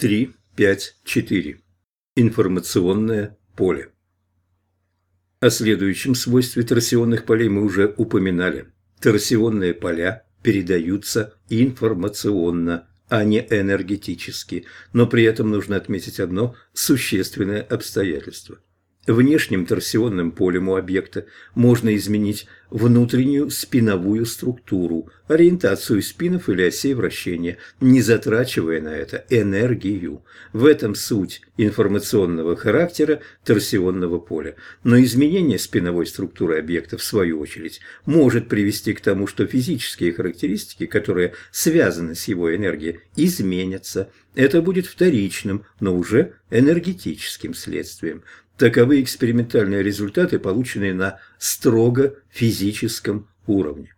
3, 5, 4. Информационное поле. О следующем свойстве торсионных полей мы уже упоминали. Торсионные поля передаются информационно, а не энергетически, но при этом нужно отметить одно существенное обстоятельство – Внешним торсионным полем у объекта можно изменить внутреннюю спиновую структуру, ориентацию спинов или осей вращения, не затрачивая на это энергию. В этом суть информационного характера торсионного поля. Но изменение спиновой структуры объекта, в свою очередь, может привести к тому, что физические характеристики, которые связаны с его энергией, изменятся. Это будет вторичным, но уже энергетическим следствием. Таковы экспериментальные результаты, полученные на строго физическом уровне.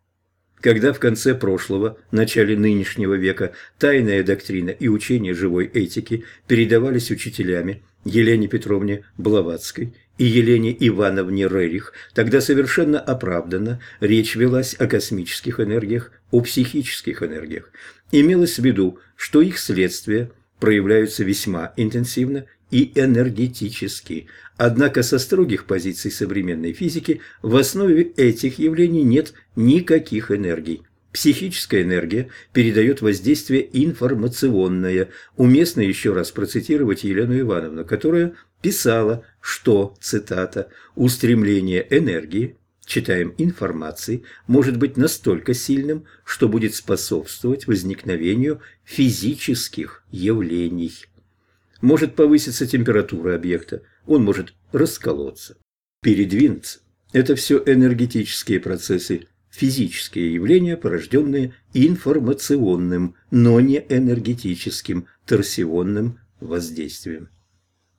Когда в конце прошлого, начале нынешнего века тайная доктрина и учение живой этики передавались учителями Елене Петровне Блаватской и Елене Ивановне Рерих, тогда совершенно оправданно речь велась о космических энергиях, о психических энергиях. Имелось в виду, что их следствия проявляются весьма интенсивно и энергетически. Однако со строгих позиций современной физики в основе этих явлений нет никаких энергий. Психическая энергия передает воздействие информационное. Уместно еще раз процитировать Елену Ивановну, которая писала, что, цитата, «устремление энергии, читаем информации, может быть настолько сильным, что будет способствовать возникновению физических явлений» может повыситься температура объекта, он может расколоться, передвинуться. Это все энергетические процессы, физические явления, порожденные информационным, но не энергетическим торсионным воздействием.